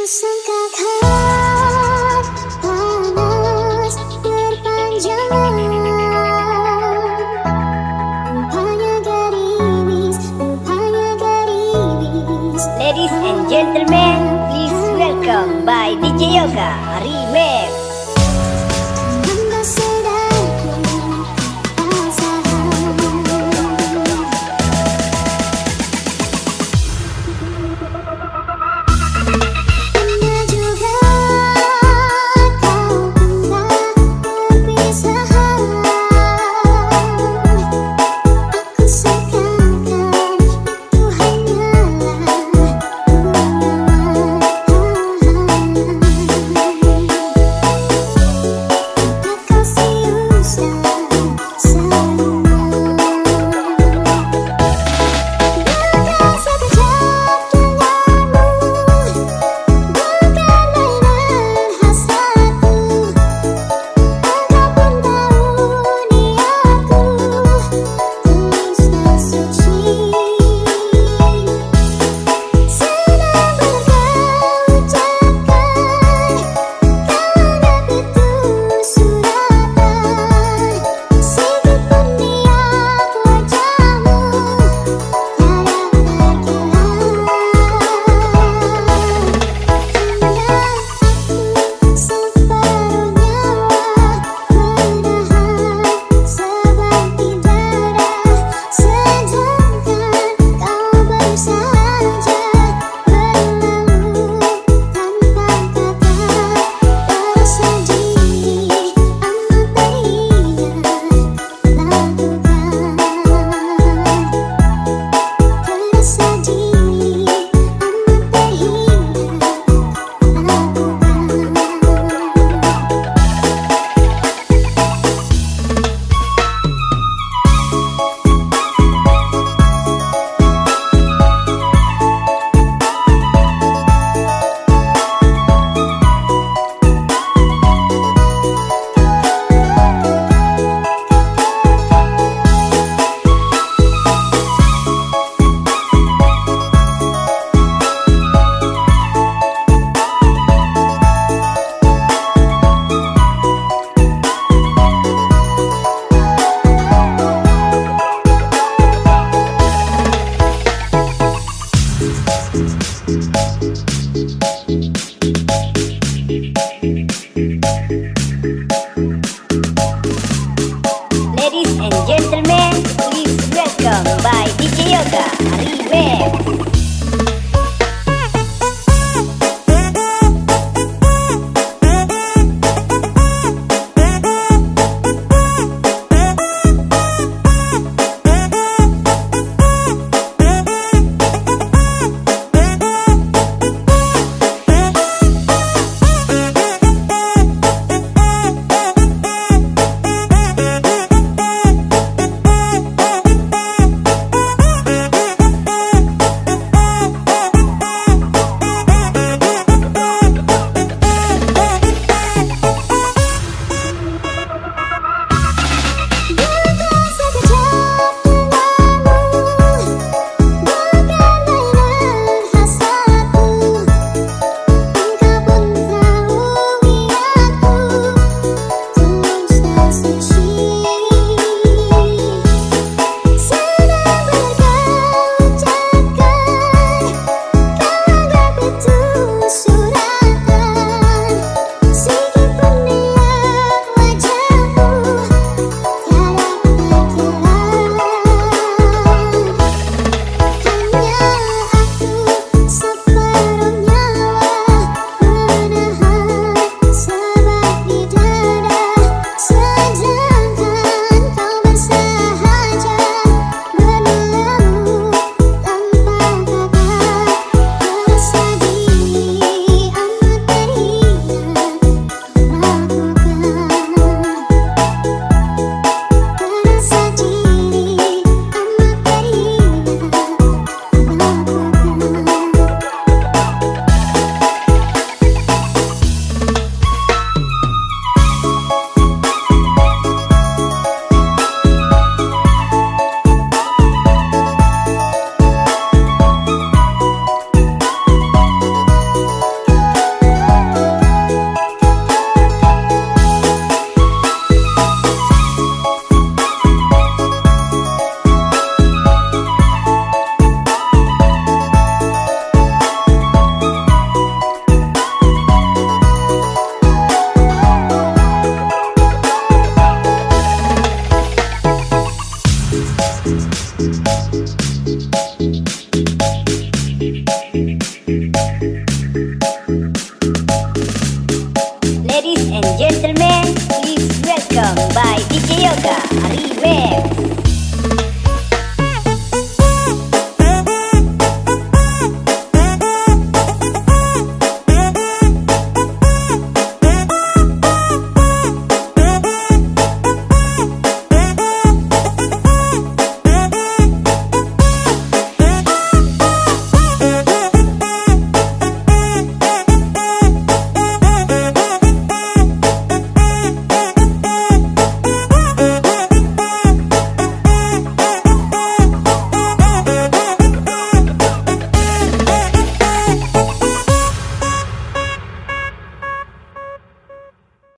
Ladies and gentlemen, please welcome by DJ Yoga Remix.